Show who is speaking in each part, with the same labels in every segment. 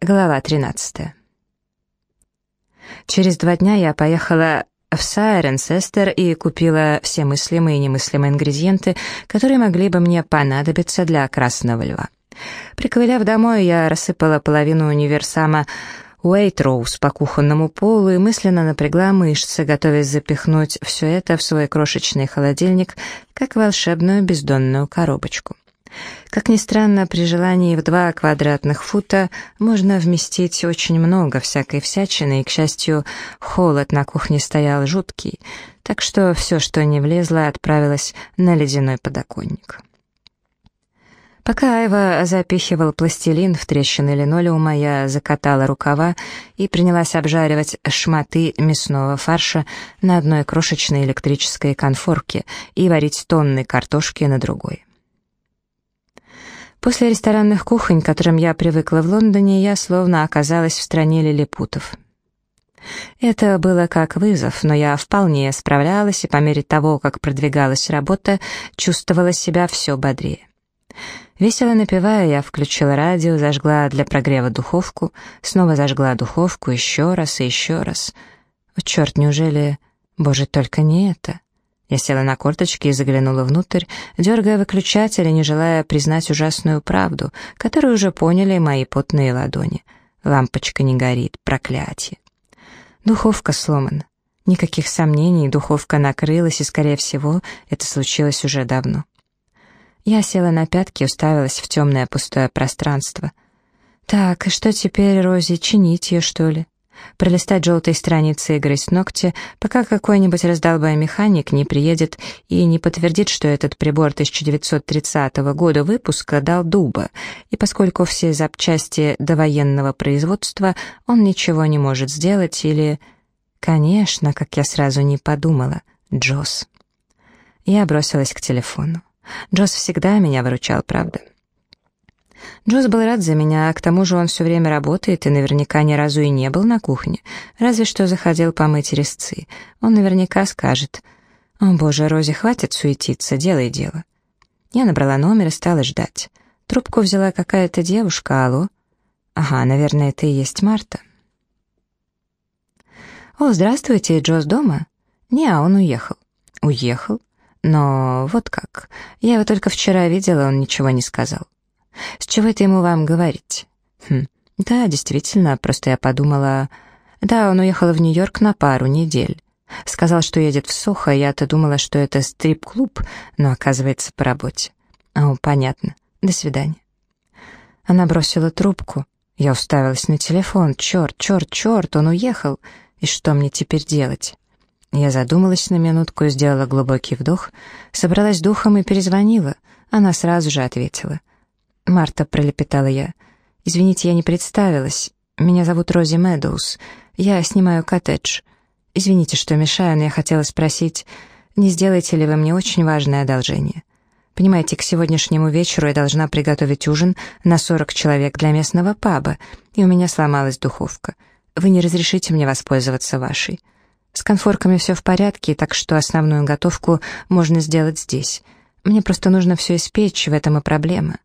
Speaker 1: Глава 13. Через два дня я поехала в Сайренсестер и купила все мыслимые и немыслимые ингредиенты, которые могли бы мне понадобиться для красного льва. Приковыляв домой, я рассыпала половину универсама Уэйтроуз по кухонному полу и мысленно напрягла мышцы, готовясь запихнуть все это в свой крошечный холодильник, как волшебную бездонную коробочку. Как ни странно, при желании в два квадратных фута можно вместить очень много всякой всячины, и, к счастью, холод на кухне стоял жуткий, так что все, что не влезло, отправилось на ледяной подоконник. Пока Айва запихивал пластилин в трещины линолеума, я закатала рукава и принялась обжаривать шматы мясного фарша на одной крошечной электрической конфорке и варить тонны картошки на другой. После ресторанных кухонь, к которым я привыкла в Лондоне, я словно оказалась в стране лилипутов. Это было как вызов, но я вполне справлялась и по мере того, как продвигалась работа, чувствовала себя все бодрее. Весело напевая, я включила радио, зажгла для прогрева духовку, снова зажгла духовку еще раз и еще раз. О, черт, неужели... Боже, только не это. Я села на корточки и заглянула внутрь, дергая выключатель и не желая признать ужасную правду, которую уже поняли мои потные ладони. Лампочка не горит, проклятие. Духовка сломана. Никаких сомнений, духовка накрылась, и, скорее всего, это случилось уже давно. Я села на пятки и уставилась в темное пустое пространство. «Так, и что теперь, Рози, чинить ее, что ли?» Пролистать желтые страницы и грызть ногти, пока какой-нибудь раздолбай механик не приедет и не подтвердит, что этот прибор 1930 года выпуска дал дуба, и поскольку все запчасти довоенного производства, он ничего не может сделать или... Конечно, как я сразу не подумала, Джосс. Я бросилась к телефону. Джосс всегда меня выручал, правда? Джоз был рад за меня, а к тому же он все время работает и наверняка ни разу и не был на кухне, разве что заходил помыть резцы. Он наверняка скажет, «О боже, Рози, хватит суетиться, делай дело». Я набрала номер и стала ждать. Трубку взяла какая-то девушка, алло. Ага, наверное, это и есть Марта. «О, здравствуйте, Джоз дома?» «Не, а он уехал». «Уехал? Но вот как. Я его только вчера видела, он ничего не сказал». С чего это ему вам говорить? Хм, да, действительно, просто я подумала... Да, он уехал в Нью-Йорк на пару недель. Сказал, что едет в Сохо, я-то думала, что это стрип-клуб, но оказывается по работе. О, понятно. До свидания. Она бросила трубку. Я уставилась на телефон. Черт, черт, черт, он уехал. И что мне теперь делать? Я задумалась на минутку, сделала глубокий вдох, собралась духом и перезвонила. Она сразу же ответила. «Марта», — пролепетала я. «Извините, я не представилась. Меня зовут Рози Мэдоуз. Я снимаю коттедж. Извините, что мешаю, но я хотела спросить, не сделаете ли вы мне очень важное одолжение? Понимаете, к сегодняшнему вечеру я должна приготовить ужин на 40 человек для местного паба, и у меня сломалась духовка. Вы не разрешите мне воспользоваться вашей? С конфорками все в порядке, так что основную готовку можно сделать здесь. Мне просто нужно все испечь, в этом и проблема».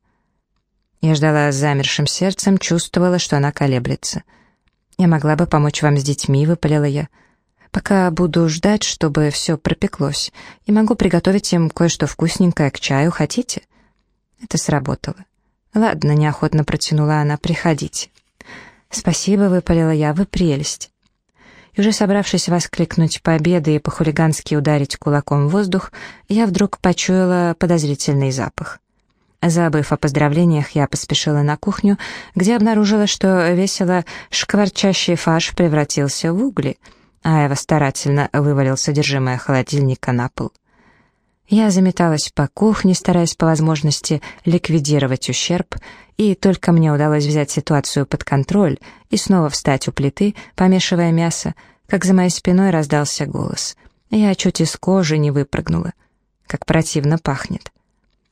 Speaker 1: Я ждала с замершим сердцем, чувствовала, что она колеблется. «Я могла бы помочь вам с детьми», — выпалила я. «Пока буду ждать, чтобы все пропеклось, и могу приготовить им кое-что вкусненькое к чаю, хотите?» Это сработало. «Ладно», — неохотно протянула она, — «приходите». «Спасибо», — выпалила я, — «вы прелесть». И уже собравшись воскликнуть победы и по-хулигански ударить кулаком в воздух, я вдруг почуяла подозрительный запах. Забыв о поздравлениях, я поспешила на кухню, где обнаружила, что весело шкварчащий фарш превратился в угли, а Эва старательно вывалил содержимое холодильника на пол. Я заметалась по кухне, стараясь по возможности ликвидировать ущерб, и только мне удалось взять ситуацию под контроль и снова встать у плиты, помешивая мясо, как за моей спиной раздался голос. Я чуть из кожи не выпрыгнула. Как противно пахнет.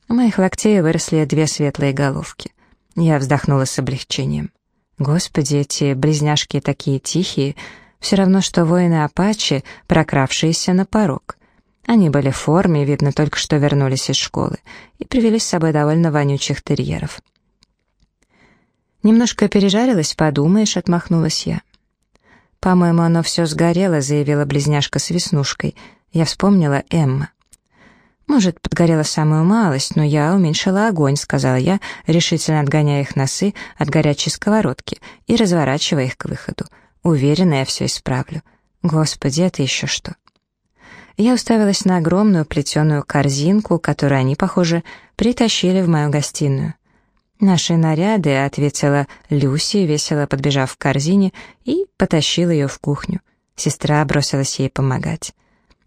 Speaker 1: У моих локтей выросли две светлые головки. Я вздохнула с облегчением. Господи, эти близняшки такие тихие, все равно, что воины Апачи, прокравшиеся на порог. Они были в форме, видно, только что вернулись из школы, и привели с собой довольно вонючих терьеров. «Немножко пережарилась, подумаешь», — отмахнулась я. «По-моему, оно все сгорело», — заявила близняшка с веснушкой. Я вспомнила Эмма. «Может, подгорела самую малость, но я уменьшила огонь», — сказала я, решительно отгоняя их носы от горячей сковородки и разворачивая их к выходу. Уверена, я все исправлю. Господи, это еще что? Я уставилась на огромную плетеную корзинку, которую они, похоже, притащили в мою гостиную. «Наши наряды», — ответила Люси, весело подбежав к корзине, и потащила ее в кухню. Сестра бросилась ей помогать.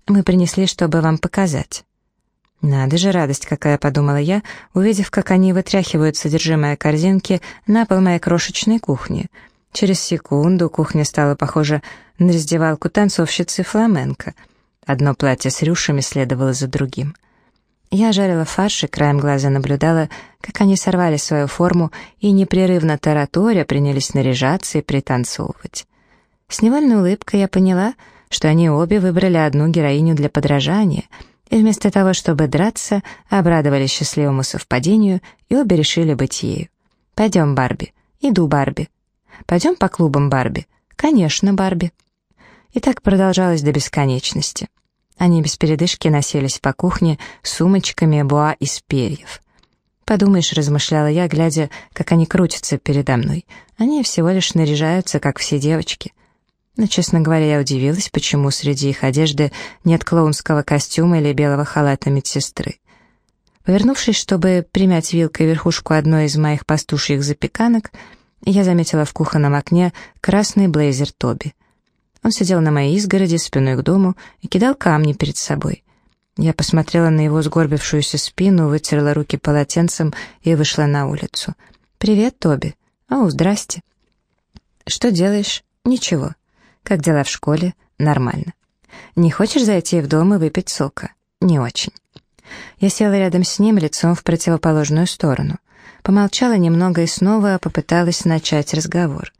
Speaker 1: «Мы принесли, чтобы вам показать». «Надо же, радость какая!» — подумала я, увидев, как они вытряхивают содержимое корзинки на пол моей крошечной кухни. Через секунду кухня стала похожа на раздевалку танцовщицы фламенко. Одно платье с рюшами следовало за другим. Я жарила фарш и краем глаза наблюдала, как они сорвали свою форму и непрерывно тараторя принялись наряжаться и пританцовывать. С невольной улыбкой я поняла, что они обе выбрали одну героиню для подражания — и вместо того, чтобы драться, обрадовались счастливому совпадению и обе решили быть ею. «Пойдем, Барби». «Иду, Барби». «Пойдем по клубам, Барби». «Конечно, Барби». И так продолжалось до бесконечности. Они без передышки носились по кухне сумочками буа из перьев. «Подумаешь», — размышляла я, глядя, как они крутятся передо мной. «Они всего лишь наряжаются, как все девочки». Но, честно говоря, я удивилась, почему среди их одежды нет клоунского костюма или белого халата медсестры. Повернувшись, чтобы примять вилкой верхушку одной из моих пастушьих запеканок, я заметила в кухонном окне красный блейзер Тоби. Он сидел на моей изгороди спиной к дому и кидал камни перед собой. Я посмотрела на его сгорбившуюся спину, вытерла руки полотенцем и вышла на улицу. «Привет, Тоби». «О, здрасте». «Что делаешь?» «Ничего». Как дела в школе? Нормально. Не хочешь зайти в дом и выпить сока? Не очень. Я села рядом с ним, лицом в противоположную сторону. Помолчала немного и снова попыталась начать разговор.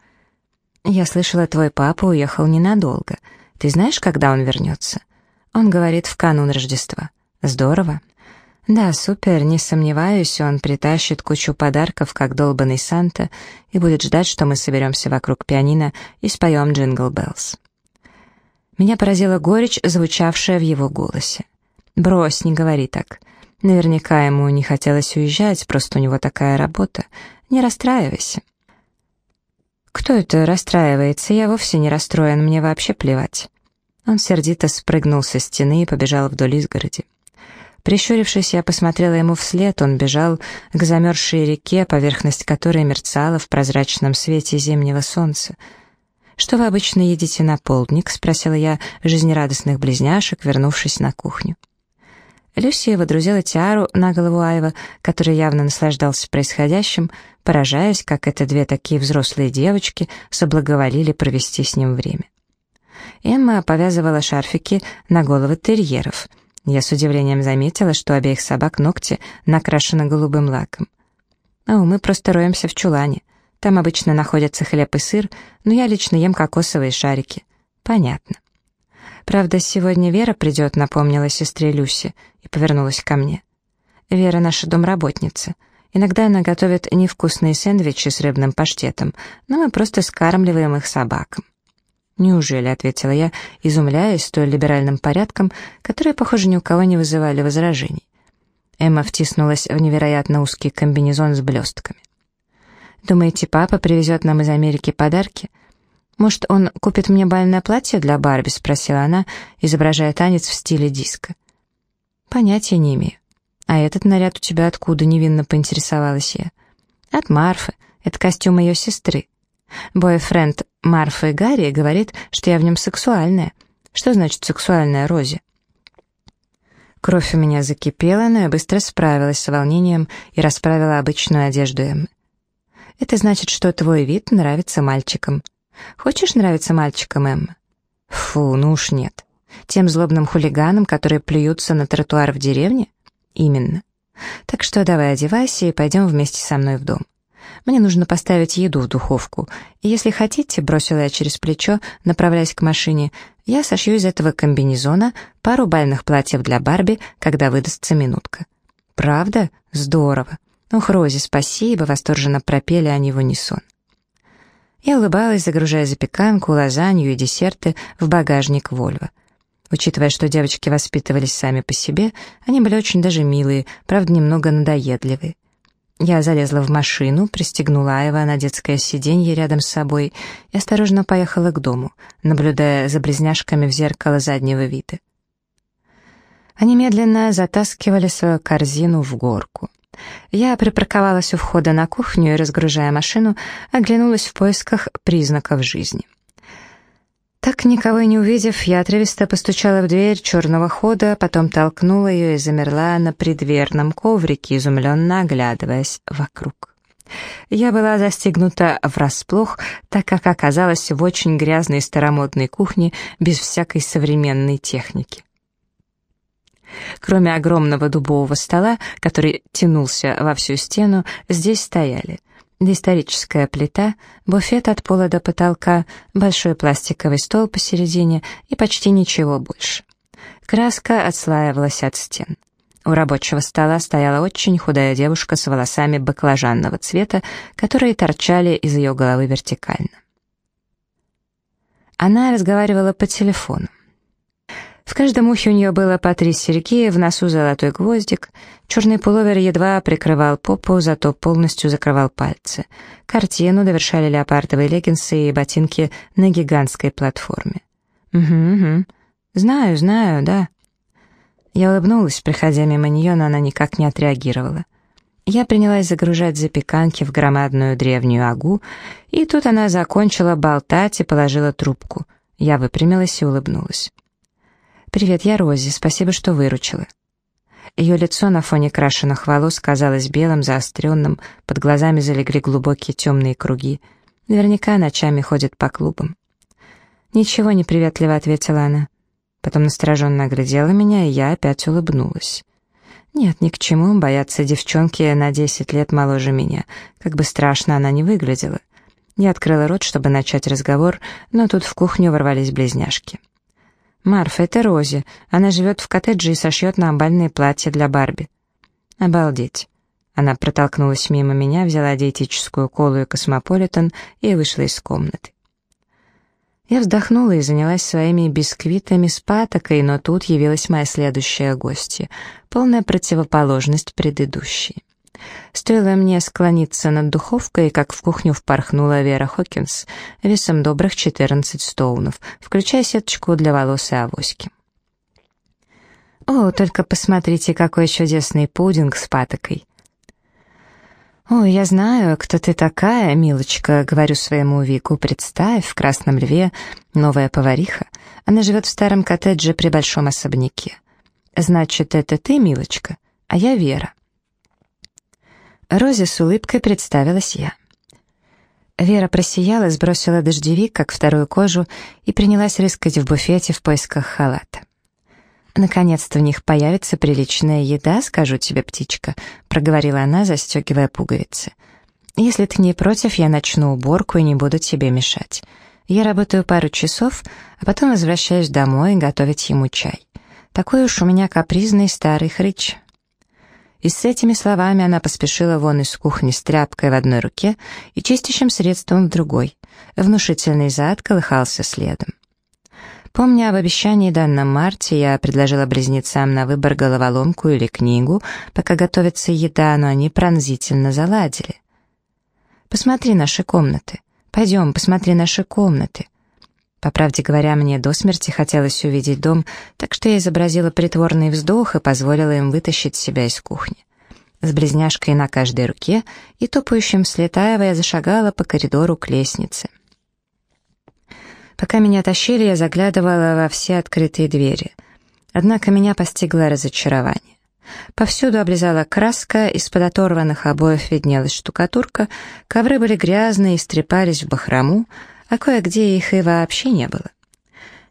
Speaker 1: «Я слышала, твой папа уехал ненадолго. Ты знаешь, когда он вернется?» Он говорит, в канун Рождества. «Здорово». «Да, супер, не сомневаюсь, он притащит кучу подарков, как долбанный Санта, и будет ждать, что мы соберемся вокруг пианино и споем «Jingle Bells». Меня поразила горечь, звучавшая в его голосе. «Брось, не говори так. Наверняка ему не хотелось уезжать, просто у него такая работа. Не расстраивайся». «Кто это расстраивается? Я вовсе не расстроен, мне вообще плевать». Он сердито спрыгнул со стены и побежал вдоль изгороди. Прищурившись, я посмотрела ему вслед, он бежал к замерзшей реке, поверхность которой мерцала в прозрачном свете зимнего солнца. «Что вы обычно едите на полдник?» — спросила я жизнерадостных близняшек, вернувшись на кухню. Люсия водрузила тиару на голову Айва, который явно наслаждался происходящим, поражаясь, как это две такие взрослые девочки соблаговолили провести с ним время. Эмма повязывала шарфики на головы терьеров — я с удивлением заметила, что у обеих собак ногти накрашены голубым лаком. «О, мы просто роемся в чулане. Там обычно находятся хлеб и сыр, но я лично ем кокосовые шарики». «Понятно». «Правда, сегодня Вера придет», — напомнила сестре Люси и повернулась ко мне. «Вера наша домработница. Иногда она готовит невкусные сэндвичи с рыбным паштетом, но мы просто скармливаем их собакам». «Неужели?» — ответила я, изумляясь столь либеральным порядком, которые, похоже, ни у кого не вызывали возражений. Эмма втиснулась в невероятно узкий комбинезон с блестками. «Думаете, папа привезет нам из Америки подарки? Может, он купит мне бальное платье для Барби?» — спросила она, изображая танец в стиле диско. «Понятия не имею. А этот наряд у тебя откуда?» — невинно поинтересовалась я. «От Марфы. Это костюм ее сестры. Бойфренд Марфы Гарри говорит, что я в нем сексуальная. Что значит сексуальная, Рози? Кровь у меня закипела, но я быстро справилась с волнением и расправила обычную одежду Эммы. Это значит, что твой вид нравится мальчикам. Хочешь нравиться мальчикам, Эмма? Фу, ну уж нет. Тем злобным хулиганам, которые плюются на тротуар в деревне? Именно. Так что давай одевайся и пойдем вместе со мной в дом. Мне нужно поставить еду в духовку. И если хотите, бросила я через плечо, направляясь к машине, я сошью из этого комбинезона пару бальных платьев для Барби, когда выдастся минутка. Правда? Здорово. «Ух, Рози, спасибо!» — восторженно пропели они в унисон. Я улыбалась, загружая запеканку, лазанью и десерты в багажник Вольво. Учитывая, что девочки воспитывались сами по себе, они были очень даже милые, правда, немного надоедливые. Я залезла в машину, пристегнула Айва на детское сиденье рядом с собой и осторожно поехала к дому, наблюдая за близняшками в зеркало заднего вида. Они медленно затаскивали свою корзину в горку. Я припарковалась у входа на кухню и, разгружая машину, оглянулась в поисках признаков жизни. Так, никого и не увидев, я отрывисто постучала в дверь черного хода, потом толкнула ее и замерла на предверном коврике, изумленно оглядываясь вокруг. Я была застегнута врасплох, так как оказалась в очень грязной старомодной кухне без всякой современной техники. Кроме огромного дубового стола, который тянулся во всю стену, здесь стояли доисторическая плита, буфет от пола до потолка, большой пластиковый стол посередине и почти ничего больше. Краска отслаивалась от стен. У рабочего стола стояла очень худая девушка с волосами баклажанного цвета, которые торчали из ее головы вертикально. Она разговаривала по телефону. В каждом ухе у нее было по три серьги, в носу золотой гвоздик. Черный пуловер едва прикрывал попу, зато полностью закрывал пальцы. Картину довершали леопардовые леггинсы и ботинки на гигантской платформе. «Угу, угу. Знаю, знаю, да». Я улыбнулась, приходя мимо нее, но она никак не отреагировала. Я принялась загружать запеканки в громадную древнюю агу, и тут она закончила болтать и положила трубку. Я выпрямилась и улыбнулась. «Привет, я Рози, спасибо, что выручила». Ее лицо на фоне крашеных волос казалось белым, заостренным, под глазами залегли глубокие темные круги. Наверняка ночами ходит по клубам. «Ничего не приветливо», — ответила она. Потом настороженно оглядела меня, и я опять улыбнулась. Нет, ни к чему бояться девчонки на десять лет моложе меня, как бы страшно она не выглядела. Я открыла рот, чтобы начать разговор, но тут в кухню ворвались близняшки. «Марфа, это Рози. Она живет в коттедже и сошьет нам бальные платья для Барби». «Обалдеть». Она протолкнулась мимо меня, взяла диетическую колу и космополитен и вышла из комнаты. Я вздохнула и занялась своими бисквитами с патокой, но тут явилась моя следующая гостья, полная противоположность предыдущей. Стоило мне склониться над духовкой, как в кухню впорхнула Вера Хокинс весом добрых 14 стоунов, включая сеточку для волос и авоськи. «О, только посмотрите, какой чудесный пудинг с патокой!» «Ой, я знаю, кто ты такая, милочка», — говорю своему Вику, «представь, в Красном Льве новая повариха. Она живет в старом коттедже при большом особняке. Значит, это ты, милочка, а я Вера». Розе с улыбкой представилась я. Вера просияла, сбросила дождевик, как вторую кожу, и принялась рыскать в буфете в поисках халата. «Наконец-то в них появится приличная еда, скажу тебе, птичка», — проговорила она, застегивая пуговицы. «Если ты не против, я начну уборку и не буду тебе мешать. Я работаю пару часов, а потом возвращаюсь домой готовить ему чай. Такой уж у меня капризный старый хрыч». И с этими словами она поспешила вон из кухни с тряпкой в одной руке и чистящим средством в другой. Внушительный зад колыхался следом. Помня об обещании данном Марте, я предложила близнецам на выбор головоломку или книгу, пока готовится еда, но они пронзительно заладили. «Посмотри наши комнаты. Пойдем, посмотри наши комнаты. По правде говоря, мне до смерти хотелось увидеть дом, так что я изобразила притворный вздох и позволила им вытащить себя из кухни. С близняшкой на каждой руке и топающим Аева я зашагала по коридору к лестнице. Пока меня тащили, я заглядывала во все открытые двери. Однако меня постигло разочарование. Повсюду облизала краска, из-под оторванных обоев виднелась штукатурка, ковры были грязные и стрепались в бахрому, а кое-где их и вообще не было.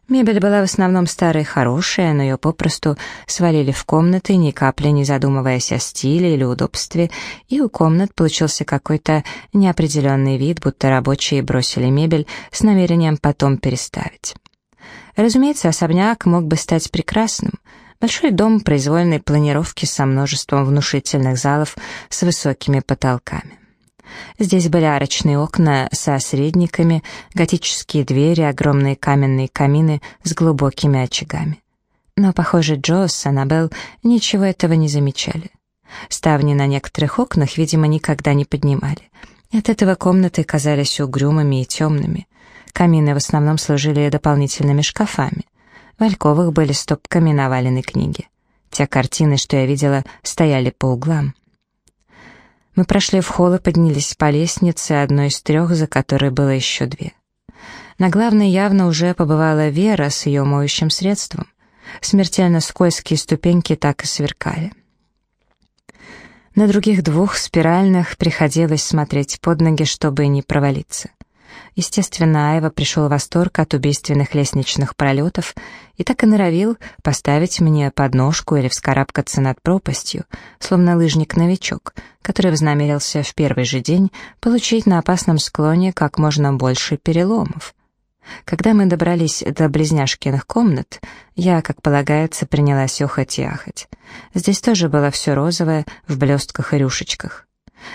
Speaker 1: Мебель была в основном старая и хорошая, но ее попросту свалили в комнаты, ни капли не задумываясь о стиле или удобстве, и у комнат получился какой-то неопределенный вид, будто рабочие бросили мебель с намерением потом переставить. Разумеется, особняк мог бы стать прекрасным. Большой дом произвольной планировки со множеством внушительных залов с высокими потолками. Здесь были арочные окна со средниками, готические двери, огромные каменные камины с глубокими очагами. Но, похоже, Джо с Аннабелл ничего этого не замечали. Ставни на некоторых окнах, видимо, никогда не поднимали. от этого комнаты казались угрюмыми и темными. Камины в основном служили дополнительными шкафами. В альковых были стопками навалены книги. Те картины, что я видела, стояли по углам. Мы прошли в холл и поднялись по лестнице, одной из трех, за которой было еще две. На главной явно уже побывала Вера с ее моющим средством. Смертельно скользкие ступеньки так и сверкали. На других двух спиральных приходилось смотреть под ноги, чтобы не провалиться. Естественно, Айва пришел в восторг от убийственных лестничных пролетов и так и норовил поставить мне подножку или вскарабкаться над пропастью, словно лыжник-новичок, который вознамерился в первый же день получить на опасном склоне как можно больше переломов. Когда мы добрались до близняшкиных комнат, я, как полагается, принялась охать и ахать. Здесь тоже было все розовое, в блестках и рюшечках.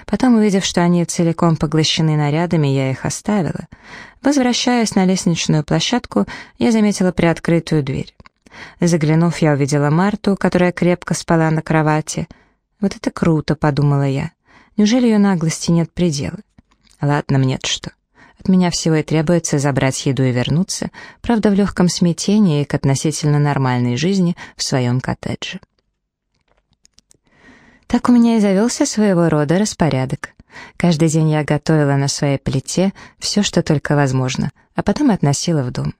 Speaker 1: Потом, увидев, что они целиком поглощены нарядами, я их оставила. Возвращаясь на лестничную площадку, я заметила приоткрытую дверь. Заглянув, я увидела Марту, которая крепко спала на кровати. «Вот это круто», — подумала я. «Неужели ее наглости нет предела?» «Ладно, мне-то что». От меня всего и требуется забрать еду и вернуться, правда, в легком смятении к относительно нормальной жизни в своем коттедже. Так у меня и завелся своего рода распорядок. Каждый день я готовила на своей плите все, что только возможно, а потом относила в дом.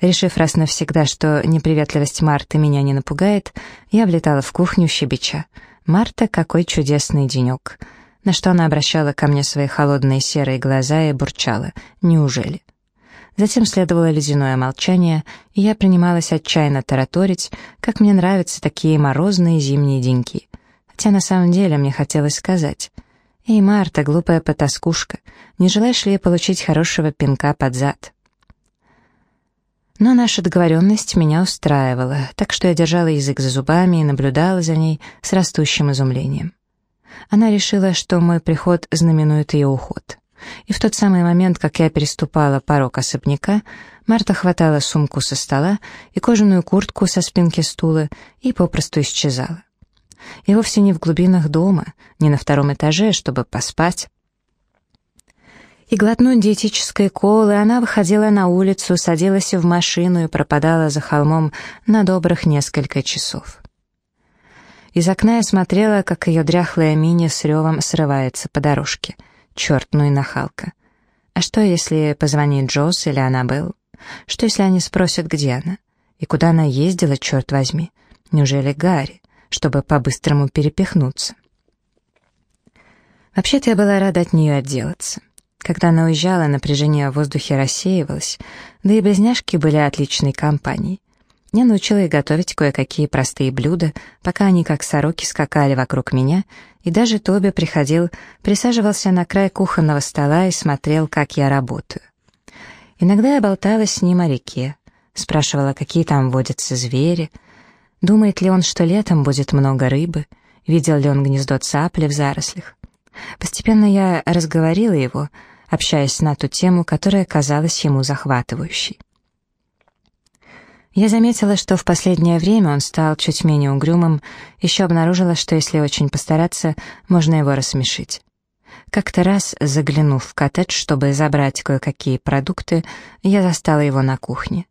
Speaker 1: Решив раз навсегда, что неприветливость Марты меня не напугает, я влетала в кухню щебеча. «Марта, какой чудесный денек!» На что она обращала ко мне свои холодные серые глаза и бурчала. «Неужели?» Затем следовало ледяное молчание, и я принималась отчаянно тараторить, как мне нравятся такие морозные зимние деньки — Хотя на самом деле мне хотелось сказать. «Эй, Марта, глупая потаскушка, не желаешь ли получить хорошего пинка под зад?» Но наша договоренность меня устраивала, так что я держала язык за зубами и наблюдала за ней с растущим изумлением. Она решила, что мой приход знаменует ее уход. И в тот самый момент, как я переступала порог особняка, Марта хватала сумку со стола и кожаную куртку со спинки стула и попросту исчезала и вовсе не в глубинах дома, не на втором этаже, чтобы поспать. И глотнуть диетической колы она выходила на улицу, садилась в машину и пропадала за холмом на добрых несколько часов. Из окна я смотрела, как ее дряхлая мини с ревом срывается по дорожке. Черт, ну и нахалка. А что, если позвонит Джосс или Аннабелл? Что, если они спросят, где она? И куда она ездила, черт возьми? Неужели Гарри? Чтобы по-быстрому перепихнуться. Вообще-то я была рада от нее отделаться. Когда она уезжала, напряжение в воздухе рассеивалось, да и близняшки были отличной компанией. Я научила их готовить кое-какие простые блюда, пока они как сороки скакали вокруг меня, и даже Тоби приходил, присаживался на край кухонного стола и смотрел, как я работаю. Иногда я болтала с ним о реке, спрашивала, какие там водятся звери, Думает ли он, что летом будет много рыбы? Видел ли он гнездо цапли в зарослях? Постепенно я разговорила его, общаясь на ту тему, которая казалась ему захватывающей. Я заметила, что в последнее время он стал чуть менее угрюмым, еще обнаружила, что если очень постараться, можно его рассмешить. Как-то раз, заглянув в коттедж, чтобы забрать кое-какие продукты, я застала его на кухне.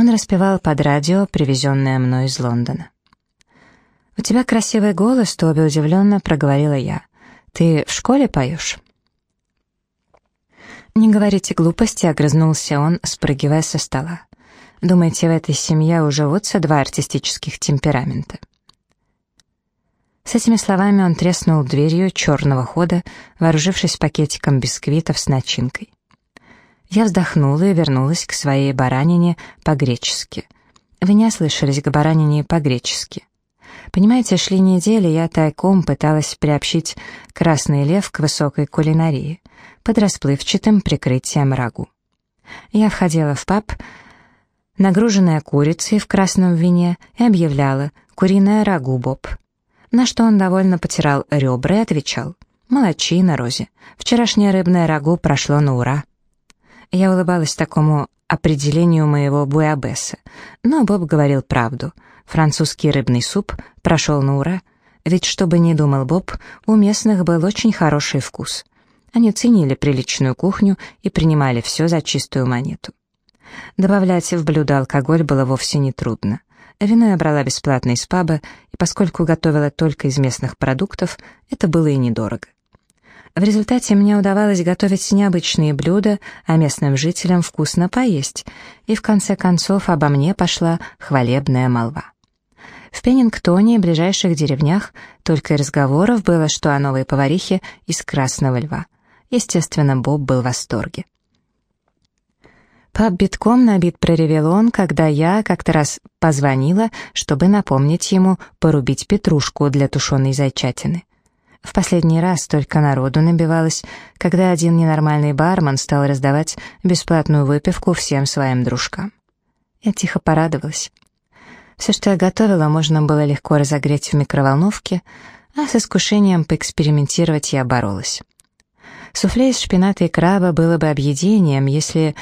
Speaker 1: Он распевал под радио, привезенное мной из Лондона. «У тебя красивый голос», — Тоби удивленно проговорила я. «Ты в школе поешь?» «Не говорите глупости», — огрызнулся он, спрыгивая со стола. «Думаете, в этой семье уживутся два артистических темперамента?» С этими словами он треснул дверью черного хода, вооружившись пакетиком бисквитов с начинкой. Я вздохнула и вернулась к своей баранине по-гречески. Вы не ослышались к баранине по-гречески. Понимаете, шли недели, я тайком пыталась приобщить «Красный лев» к высокой кулинарии, под расплывчатым прикрытием рагу. Я входила в паб, нагруженная курицей в красном вине, и объявляла «Куриное рагу, Боб». На что он довольно потирал ребра и отвечал «Молодчина, Рози, вчерашнее рыбное рагу прошло на ура». Я улыбалась такому определению моего буябеса, но Боб говорил правду. Французский рыбный суп прошел на ура, ведь, что бы ни думал Боб, у местных был очень хороший вкус. Они ценили приличную кухню и принимали все за чистую монету. Добавлять в блюдо алкоголь было вовсе не трудно. Вино я брала бесплатно из паба, и поскольку готовила только из местных продуктов, это было и недорого. В результате мне удавалось готовить необычные блюда, а местным жителям вкусно поесть, и в конце концов обо мне пошла хвалебная молва. В Пеннингтоне и ближайших деревнях только и разговоров было, что о новой поварихе из Красного Льва. Естественно, Боб был в восторге. Пап битком набит проревел он, когда я как-то раз позвонила, чтобы напомнить ему порубить петрушку для тушеной зайчатины. В последний раз столько народу набивалось, когда один ненормальный бармен стал раздавать бесплатную выпивку всем своим дружкам. Я тихо порадовалась. Все, что я готовила, можно было легко разогреть в микроволновке, а с искушением поэкспериментировать я боролась. Суфле из шпината и краба было бы объедением, если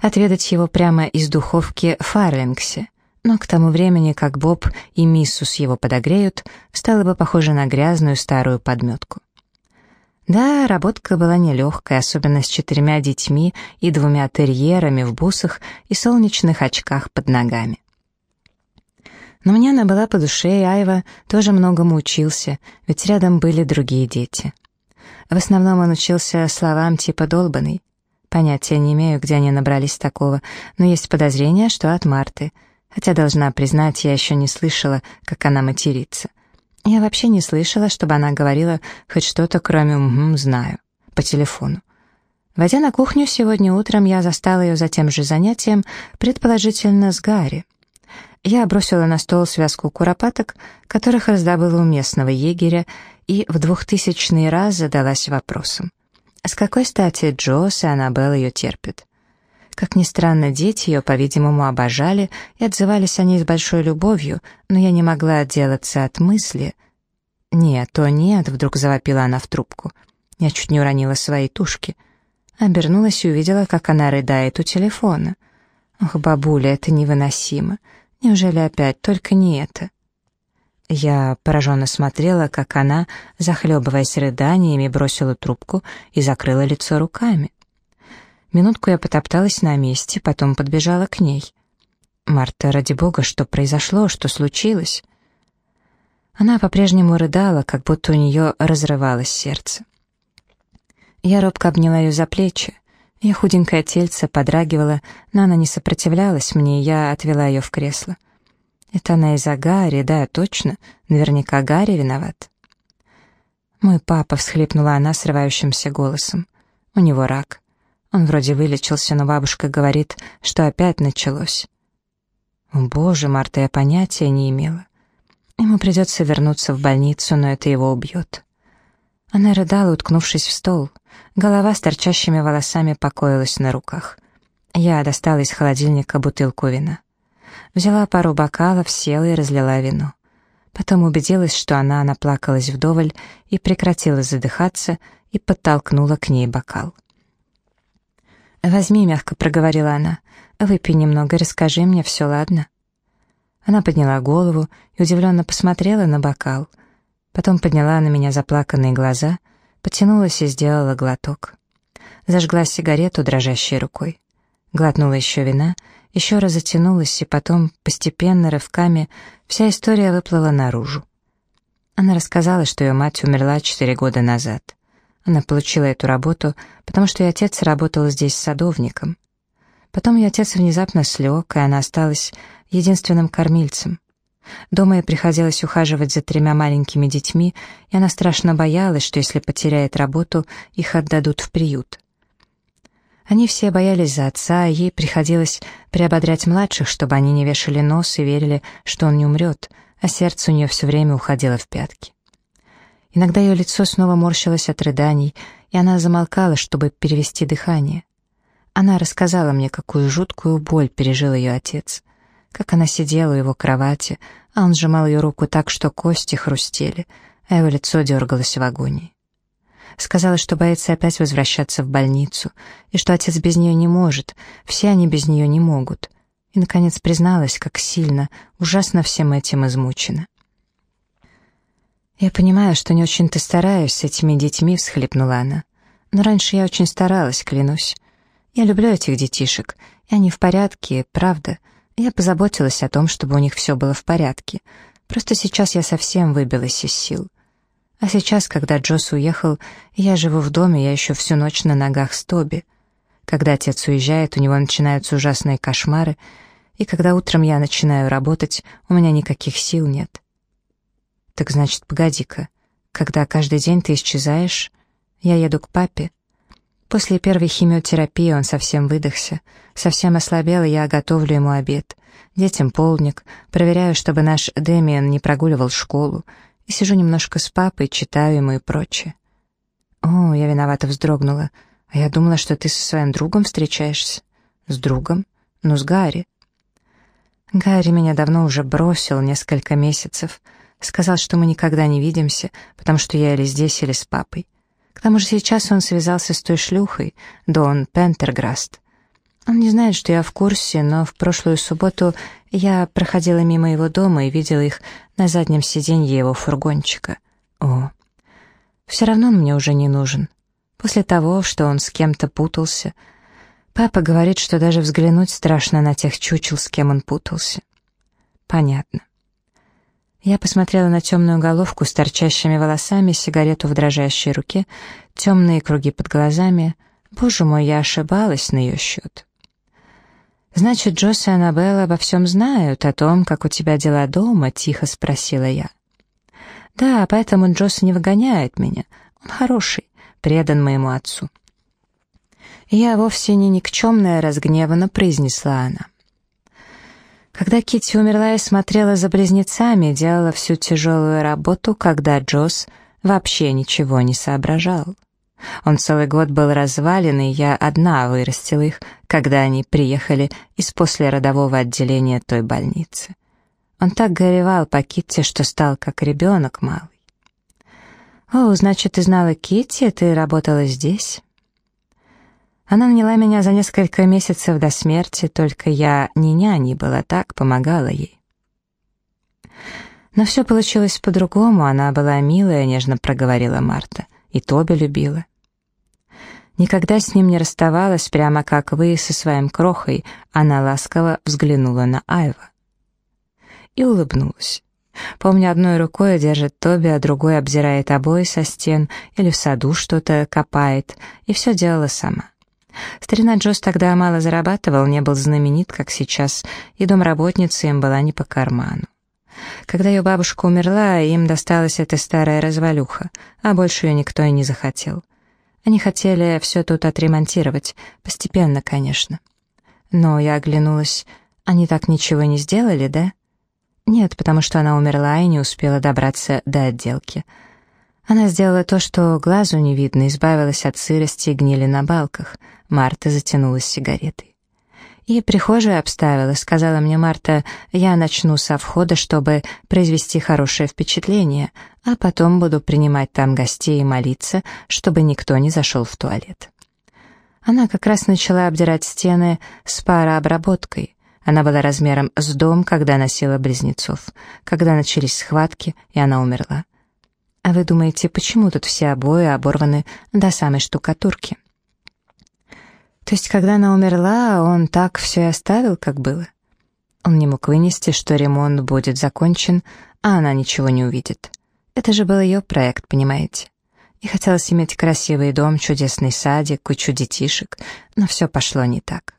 Speaker 1: отведать его прямо из духовки в Фарлингсе, но к тому времени, как Боб и Миссус его подогреют, стало бы похоже на грязную старую подметку. Да, работка была нелегкая, особенно с четырьмя детьми и двумя терьерами в бусах и солнечных очках под ногами. Но мне она была по душе, и Айва тоже многому учился, ведь рядом были другие дети. В основном он учился словам типа «долбанный». Понятия не имею, где они набрались такого, но есть подозрение, что от Марты — хотя, должна признать, я еще не слышала, как она матерится. Я вообще не слышала, чтобы она говорила хоть что-то, кроме «угу, знаю», по телефону. Войдя на кухню сегодня утром, я застала ее за тем же занятием, предположительно с Гарри. Я бросила на стол связку куропаток, которых раздобыла у местного егеря, и в двухтысячный раз задалась вопросом. С какой стати Джос и Аннабелл ее терпят? Как ни странно, дети ее, по-видимому, обожали и отзывались о ней с большой любовью, но я не могла отделаться от мысли. «Нет, то нет», — вдруг завопила она в трубку. Я чуть не уронила свои тушки. Обернулась и увидела, как она рыдает у телефона. «Ох, бабуля, это невыносимо. Неужели опять только не это?» Я пораженно смотрела, как она, захлебываясь рыданиями, бросила трубку и закрыла лицо руками. Минутку я потопталась на месте, потом подбежала к ней. «Марта, ради бога, что произошло, что случилось?» Она по-прежнему рыдала, как будто у нее разрывалось сердце. Я робко обняла ее за плечи. Ее худенькое тельце подрагивало, но она не сопротивлялась мне, и я отвела ее в кресло. «Это она из-за Гарри, да, точно. Наверняка Гарри виноват». «Мой папа», — всхлипнула она срывающимся голосом. «У него рак. Он вроде вылечился, но бабушка говорит, что опять началось. О, боже, Марта, я понятия не имела. Ему придется вернуться в больницу, но это его убьет. Она рыдала, уткнувшись в стол. Голова с торчащими волосами покоилась на руках. Я достала из холодильника бутылку вина. Взяла пару бокалов, села и разлила вино. Потом убедилась, что она наплакалась вдоволь и прекратила задыхаться, и подтолкнула к ней бокал. «Возьми», — мягко проговорила она, — «выпей немного, расскажи мне, все ладно?» Она подняла голову и удивленно посмотрела на бокал. Потом подняла на меня заплаканные глаза, потянулась и сделала глоток. Зажгла сигарету дрожащей рукой. Глотнула еще вина, еще раз затянулась, и потом, постепенно, рывками, вся история выплыла наружу. Она рассказала, что ее мать умерла четыре года назад. Она получила эту работу, потому что ее отец работал здесь садовником. Потом ее отец внезапно слег, и она осталась единственным кормильцем. Дома ей приходилось ухаживать за тремя маленькими детьми, и она страшно боялась, что если потеряет работу, их отдадут в приют. Они все боялись за отца, и ей приходилось приободрять младших, чтобы они не вешали нос и верили, что он не умрет, а сердце у нее все время уходило в пятки. Иногда ее лицо снова морщилось от рыданий, и она замолкала, чтобы перевести дыхание. Она рассказала мне, какую жуткую боль пережил ее отец. Как она сидела у его кровати, а он сжимал ее руку так, что кости хрустели, а его лицо дергалось в агонии. Сказала, что боится опять возвращаться в больницу, и что отец без нее не может, все они без нее не могут. И, наконец, призналась, как сильно, ужасно всем этим измучена. «Я понимаю, что не очень-то стараюсь с этими детьми», — всхлипнула она. «Но раньше я очень старалась, клянусь. Я люблю этих детишек, и они в порядке, правда. Я позаботилась о том, чтобы у них все было в порядке. Просто сейчас я совсем выбилась из сил. А сейчас, когда Джос уехал, я живу в доме, я еще всю ночь на ногах с Тоби. Когда отец уезжает, у него начинаются ужасные кошмары, и когда утром я начинаю работать, у меня никаких сил нет. Так значит, погоди-ка, когда каждый день ты исчезаешь, я еду к папе. После первой химиотерапии он совсем выдохся, совсем ослабел, и я готовлю ему обед. Детям полдник, проверяю, чтобы наш Дэмиан не прогуливал школу, и сижу немножко с папой, читаю ему и прочее. О, я виновато вздрогнула. А я думала, что ты со своим другом встречаешься. С другом? Ну, с Гарри. Гарри меня давно уже бросил, несколько месяцев. Сказал, что мы никогда не видимся, потому что я или здесь, или с папой. К тому же сейчас он связался с той шлюхой, Дон Пентерграст. Он не знает, что я в курсе, но в прошлую субботу я проходила мимо его дома и видела их на заднем сиденье его фургончика. О, все равно он мне уже не нужен. После того, что он с кем-то путался, папа говорит, что даже взглянуть страшно на тех чучел, с кем он путался. Понятно. Я посмотрела на темную головку с торчащими волосами, сигарету в дрожащей руке, темные круги под глазами. Боже мой, я ошибалась на ее счет. «Значит, Джосс и Аннабелла обо всем знают, о том, как у тебя дела дома?» — тихо спросила я. «Да, поэтому Джосс не выгоняет меня. Он хороший, предан моему отцу». «Я вовсе не никчемная, разгневанно произнесла она. Когда Китти умерла и смотрела за близнецами, делала всю тяжелую работу, когда Джосс вообще ничего не соображал. Он целый год был развален, и я одна вырастила их, когда они приехали из послеродового отделения той больницы. Он так горевал по Китти, что стал как ребенок малый. «О, значит, ты знала Китти, ты работала здесь?» Она наняла меня за несколько месяцев до смерти, только я не няней была, так помогала ей. Но все получилось по-другому, она была милая, нежно проговорила Марта, и Тоби любила. Никогда с ним не расставалась, прямо как вы со своим крохой, она ласково взглянула на Айва. И улыбнулась. Помню, одной рукой держит Тоби, а другой обзирает обои со стен или в саду что-то копает, и все делала сама. Старина Джос тогда мало зарабатывал, не был знаменит, как сейчас, и домработница им была не по карману. Когда ее бабушка умерла, им досталась эта старая развалюха, а больше ее никто и не захотел. Они хотели все тут отремонтировать, постепенно, конечно. Но я оглянулась, они так ничего не сделали, да? Нет, потому что она умерла и не успела добраться до отделки. Она сделала то, что глазу не видно, избавилась от сырости и гнили на балках. Марта затянулась сигаретой. И прихожая обставила, сказала мне Марта, я начну со входа, чтобы произвести хорошее впечатление, а потом буду принимать там гостей и молиться, чтобы никто не зашел в туалет. Она как раз начала обдирать стены с парообработкой. Она была размером с дом, когда носила близнецов, когда начались схватки, и она умерла. А вы думаете, почему тут все обои оборваны до самой штукатурки? То есть, когда она умерла, он так все и оставил, как было? Он не мог вынести, что ремонт будет закончен, а она ничего не увидит. Это же был ее проект, понимаете? И хотелось иметь красивый дом, чудесный садик, кучу детишек, но все пошло не так.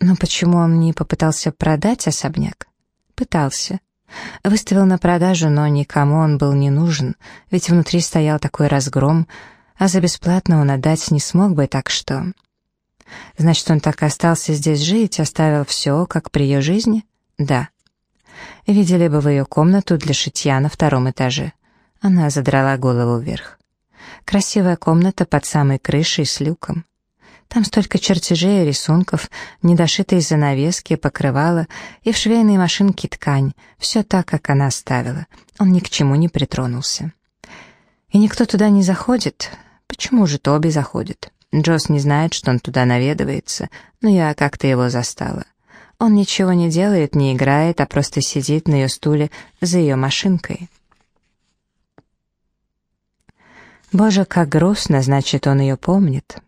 Speaker 1: Но почему он не попытался продать особняк? Пытался. Выставил на продажу, но никому он был не нужен, ведь внутри стоял такой разгром, а за бесплатно он отдать не смог бы, так что... Значит, он так и остался здесь жить, оставил все, как при ее жизни? Да. Видели бы вы ее комнату для шитья на втором этаже. Она задрала голову вверх. Красивая комната под самой крышей с люком. Там столько чертежей и рисунков, недошитые занавески, покрывала и в швейной машинке ткань. Все так, как она оставила. Он ни к чему не притронулся. И никто туда не заходит. Почему же Тоби заходит? Джосс не знает, что он туда наведывается, но я как-то его застала. Он ничего не делает, не играет, а просто сидит на ее стуле за ее машинкой. Боже, как грустно, значит, он ее помнит.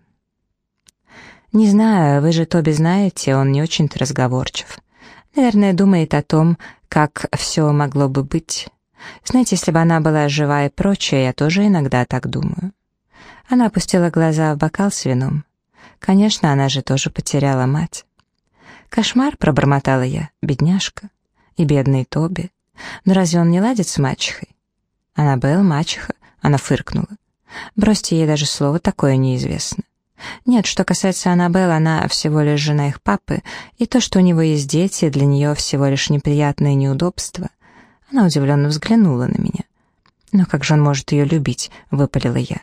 Speaker 1: Не знаю, вы же Тоби знаете, он не очень-то разговорчив. Наверное, думает о том, как все могло бы быть. Знаете, если бы она была жива и прочее, я тоже иногда так думаю. Она опустила глаза в бокал с вином. Конечно, она же тоже потеряла мать. «Кошмар», — пробормотала я, — «бедняжка». И бедный Тоби. Но разве он не ладит с мачехой? Она был мачеха, она фыркнула. Бросьте ей даже слово такое неизвестно. Нет, что касается Аннабелл, она всего лишь жена их папы, и то, что у него есть дети, для нее всего лишь неприятное неудобство. Она удивленно взглянула на меня. «Но как же он может ее любить?» — выпалила я.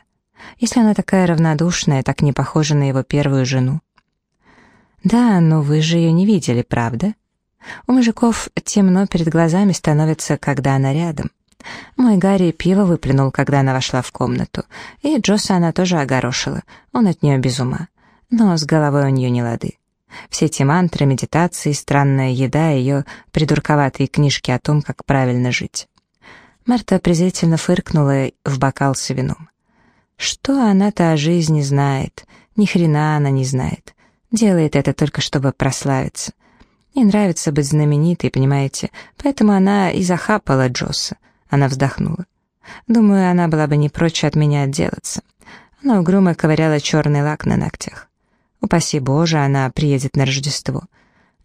Speaker 1: «Если она такая равнодушная, так не похожа на его первую жену». «Да, но вы же ее не видели, правда?» У мужиков темно перед глазами становится, когда она рядом. Мой Гарри пиво выплюнул, когда она вошла в комнату, и Джосса она тоже огорошила, он от нее без ума. Но с головой у нее не лады. Все эти мантры, медитации, странная еда, ее придурковатые книжки о том, как правильно жить. Марта презрительно фыркнула в бокал с вином. Что она-то о жизни знает? Ни хрена она не знает. Делает это только, чтобы прославиться. Ей нравится быть знаменитой, понимаете, поэтому она и захапала Джосса. Она вздохнула. Думаю, она была бы не прочь от меня отделаться. Она угрюмо ковыряла черный лак на ногтях. Упаси Боже, она приедет на Рождество.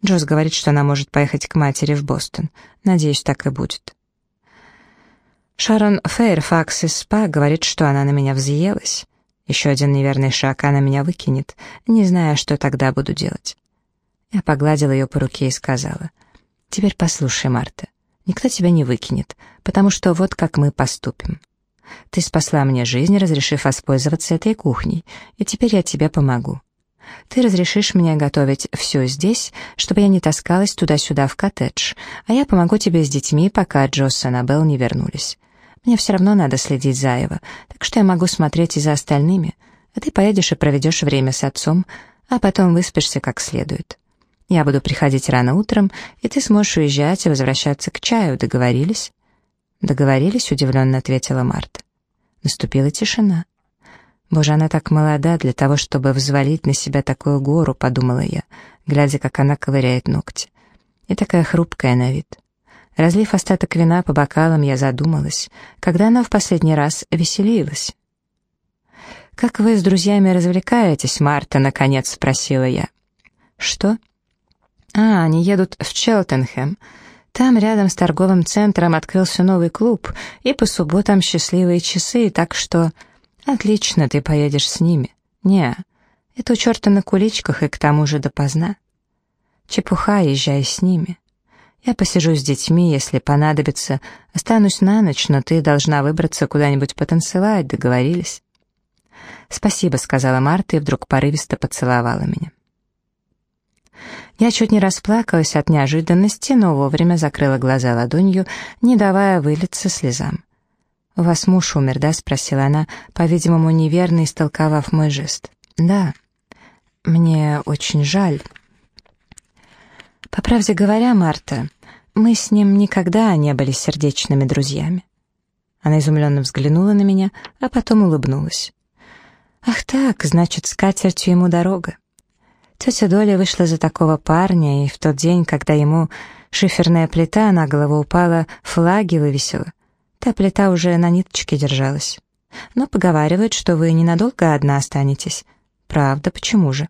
Speaker 1: Джосс говорит, что она может поехать к матери в Бостон. Надеюсь, так и будет. Шарон Фейрфакс из СПА говорит, что она на меня взъелась. Еще один неверный шаг, она меня выкинет, не зная, что тогда буду делать. Я погладила ее по руке и сказала, «Теперь послушай, Марта, никто тебя не выкинет, потому что вот как мы поступим. Ты спасла мне жизнь, разрешив воспользоваться этой кухней, и теперь я тебе помогу. Ты разрешишь мне готовить все здесь, чтобы я не таскалась туда-сюда в коттедж, а я помогу тебе с детьми, пока Джосс и Аннабелл не вернулись. Мне все равно надо следить за Эва, так что я могу смотреть и за остальными, а ты поедешь и проведешь время с отцом, а потом выспишься как следует. Я буду приходить рано утром, и ты сможешь уезжать и возвращаться к чаю. Договорились?» «Договорились», — удивленно ответила Марта. Наступила тишина. «Боже, она так молода для того, чтобы взвалить на себя такую гору», — подумала я, глядя, как она ковыряет ногти. И такая хрупкая на вид. Разлив остаток вина по бокалам, я задумалась, когда она в последний раз веселилась. «Как вы с друзьями развлекаетесь, Марта?» — наконец спросила я. «Что?» А, они едут в Челтенхэм. Там рядом с торговым центром открылся новый клуб, и по субботам счастливые часы, так что... Отлично, ты поедешь с ними. Не, это у черта на куличках и к тому же допоздна. Чепуха, езжай с ними. Я посижу с детьми, если понадобится. Останусь на ночь, но ты должна выбраться куда-нибудь потанцевать, договорились?» «Спасибо», — сказала Марта и вдруг порывисто поцеловала меня. Я чуть не расплакалась от неожиданности, но вовремя закрыла глаза ладонью, не давая вылиться слезам. «У вас муж умер, да?» — спросила она, по-видимому, неверно истолковав мой жест. «Да. Мне очень жаль». «По правде говоря, Марта, мы с ним никогда не были сердечными друзьями». Она изумленно взглянула на меня, а потом улыбнулась. «Ах так, значит, с катертью ему дорога. Тетя Доля вышла за такого парня, и в тот день, когда ему шиферная плита на голову упала, флаги вывесила. Та плита уже на ниточке держалась. Но поговаривают, что вы ненадолго одна останетесь. Правда, почему же?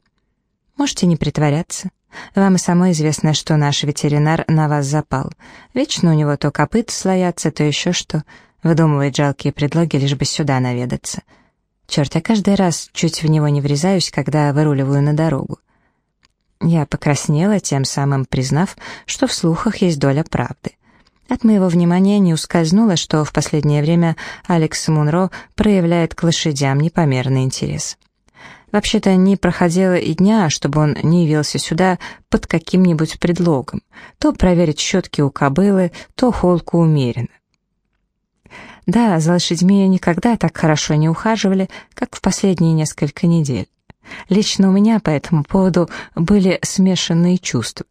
Speaker 1: Можете не притворяться. Вам и самой известно, что наш ветеринар на вас запал. Вечно у него то копыт слоятся, то еще что. Выдумывает жалкие предлоги, лишь бы сюда наведаться. Черт, я каждый раз чуть в него не врезаюсь, когда выруливаю на дорогу. Я покраснела, тем самым признав, что в слухах есть доля правды. От моего внимания не ускользнуло, что в последнее время Алекс Мунро проявляет к лошадям непомерный интерес. Вообще-то не проходило и дня, чтобы он не явился сюда под каким-нибудь предлогом. То проверить щетки у кобылы, то холку умеренно. Да, за лошадьми никогда так хорошо не ухаживали, как в последние несколько недель. Лично у меня по этому поводу были смешанные чувства.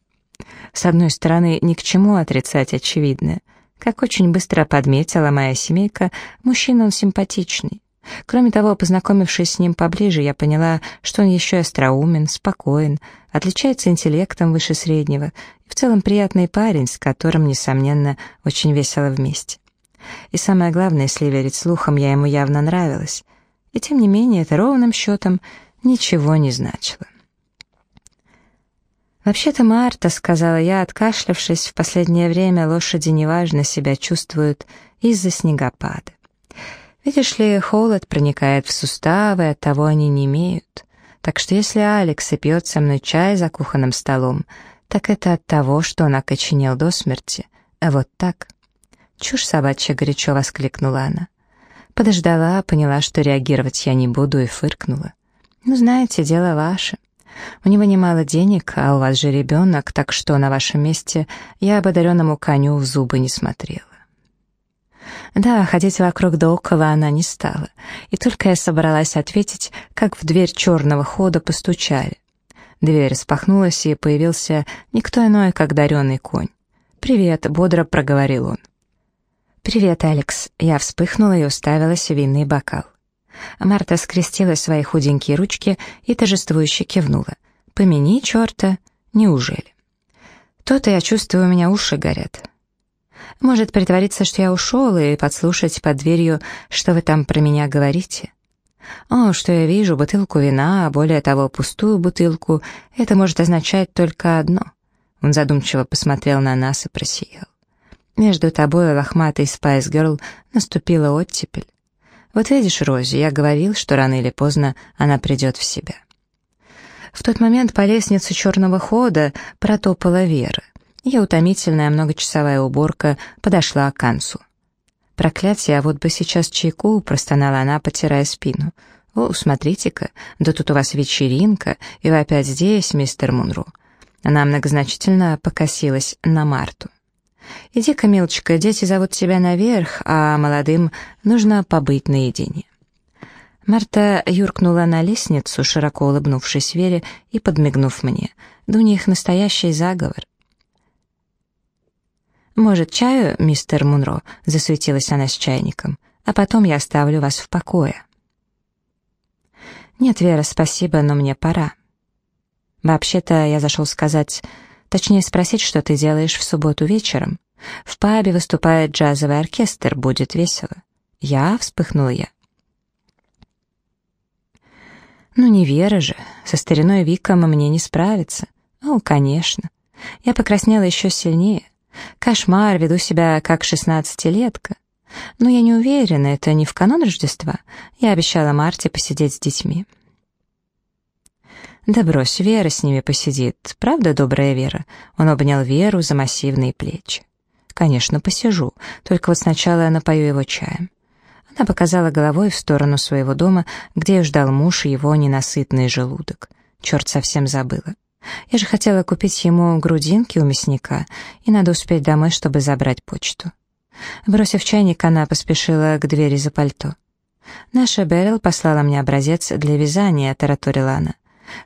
Speaker 1: С одной стороны, ни к чему отрицать очевидное. Как очень быстро подметила моя семейка, мужчина он симпатичный. Кроме того, познакомившись с ним поближе, я поняла, что он еще и остроумен, спокоен, отличается интеллектом выше среднего и в целом приятный парень, с которым, несомненно, очень весело вместе. И самое главное, если верить слухам, я ему явно нравилась. И тем не менее, это ровным счетом ничего не значило. «Вообще-то, Марта», — сказала я, откашлявшись, «в последнее время лошади неважно себя чувствуют из-за снегопада. Видишь ли, холод проникает в суставы, оттого они не имеют. Так что если Алекс и пьет со мной чай за кухонным столом, так это от того, что он окоченел до смерти. А вот так. «Чушь собачья!» — горячо воскликнула она. Подождала, поняла, что реагировать я не буду, и фыркнула. «Ну, знаете, дело ваше. У него немало денег, а у вас же ребенок, так что на вашем месте я ободаренному коню в зубы не смотрела». Да, ходить вокруг да около она не стала. И только я собралась ответить, как в дверь черного хода постучали. Дверь распахнулась, и появился никто иной, как даренный конь. «Привет», — бодро проговорил он. «Привет, Алекс». Я вспыхнула и уставилась в винный бокал. Марта скрестила свои худенькие ручки и торжествующе кивнула. «Помяни черта! Неужели?» «То-то я чувствую, у меня уши горят. Может притвориться, что я ушел, и подслушать под дверью, что вы там про меня говорите? О, что я вижу, бутылку вина, а более того, пустую бутылку, это может означать только одно. Он задумчиво посмотрел на нас и просиял. Между тобой и лохматой Spice Girl наступила оттепель. Вот видишь, Рози, я говорил, что рано или поздно она придет в себя. В тот момент по лестнице черного хода протопала Вера. Ее утомительная многочасовая уборка подошла к концу. «Проклятие, а вот бы сейчас чайку», — простонала она, потирая спину. «О, смотрите-ка, да тут у вас вечеринка, и вы опять здесь, мистер Мунру». Она многозначительно покосилась на Марту. «Иди-ка, милочка, дети зовут тебя наверх, а молодым нужно побыть наедине». Марта юркнула на лестницу, широко улыбнувшись Вере и подмигнув мне. «Да у них настоящий заговор». «Может, чаю, мистер Мунро?» — засуетилась она с чайником. «А потом я оставлю вас в покое». «Нет, Вера, спасибо, но мне пора». «Вообще-то я зашел сказать, точнее спросить, что ты делаешь в субботу вечером. В пабе выступает джазовый оркестр, будет весело». «Я?» — вспыхнула я. «Ну не Вера же, со стариной Виком мне не справиться». «О, конечно». Я покраснела еще сильнее. Кошмар, веду себя как шестнадцатилетка. Но я не уверена, это не в канун Рождества. Я обещала Марте посидеть с детьми. Да брось, Вера с ними посидит. Правда, добрая Вера? Он обнял Веру за массивные плечи. Конечно, посижу, только вот сначала я напою его чаем. Она показала головой в сторону своего дома, где ждал муж и его ненасытный желудок. Черт, совсем забыла. Я же хотела купить ему грудинки у мясника, и надо успеть домой, чтобы забрать почту. Бросив чайник, она поспешила к двери за пальто. «Наша Берил послала мне образец для вязания», — тараторила она.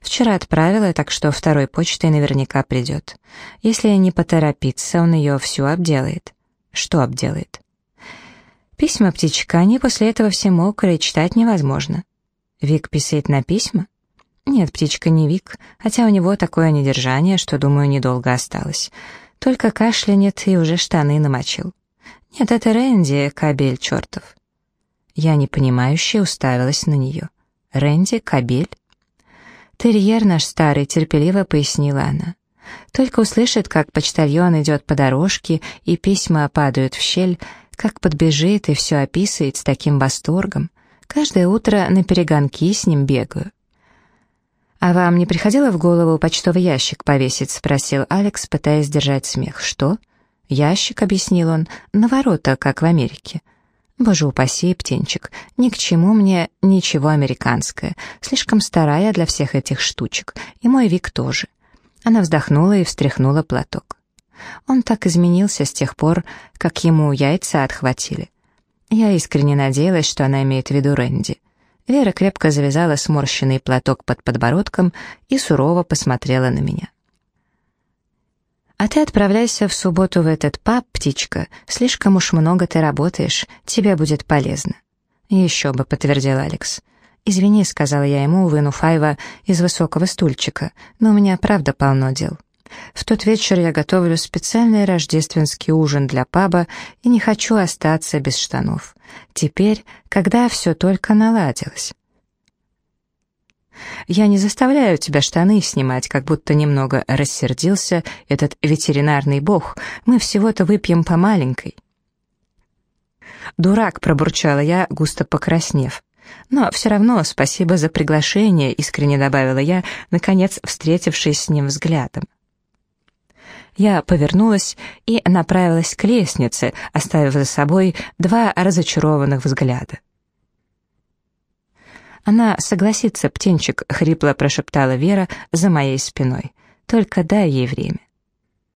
Speaker 1: «Вчера отправила, так что второй почтой наверняка придет. Если не поторопиться, он ее всю обделает». «Что обделает?» «Письма, птичка, они после этого все мокрые, читать невозможно». «Вик писает на письма?» Нет, птичка не Вик, хотя у него такое недержание, что, думаю, недолго осталось. Только кашлянет и уже штаны намочил. Нет, это Рэнди, кабель чертов. Я непонимающе уставилась на нее. Рэнди, кабель? Терьер наш старый, терпеливо пояснила она. Только услышит, как почтальон идет по дорожке, и письма падают в щель, как подбежит и все описывает с таким восторгом. Каждое утро на перегонки с ним бегаю. «А вам не приходило в голову почтовый ящик повесить?» — спросил Алекс, пытаясь держать смех. «Что?» «Ящик», — объяснил он, — «на ворота, как в Америке». Боже упаси, птенчик, ни к чему мне ничего американское. Слишком старая для всех этих штучек. И мой Вик тоже. Она вздохнула и встряхнула платок. Он так изменился с тех пор, как ему яйца отхватили. Я искренне надеялась, что она имеет в виду Рэнди. Вера крепко завязала сморщенный платок под подбородком и сурово посмотрела на меня. «А ты отправляйся в субботу в этот паб, птичка. Слишком уж много ты работаешь, тебе будет полезно». «Еще бы», — подтвердил Алекс. «Извини», — сказала я ему, вынув Айва из высокого стульчика, «но у меня правда полно дел». В тот вечер я готовлю специальный рождественский ужин для паба и не хочу остаться без штанов. Теперь, когда все только наладилось. Я не заставляю тебя штаны снимать, как будто немного рассердился этот ветеринарный бог. Мы всего-то выпьем по маленькой. «Дурак», — пробурчала я, густо покраснев. «Но все равно спасибо за приглашение», — искренне добавила я, наконец встретившись с ним взглядом. Я повернулась и направилась к лестнице, оставив за собой два разочарованных взгляда. «Она согласится, птенчик», — хрипло прошептала Вера за моей спиной. «Только дай ей время».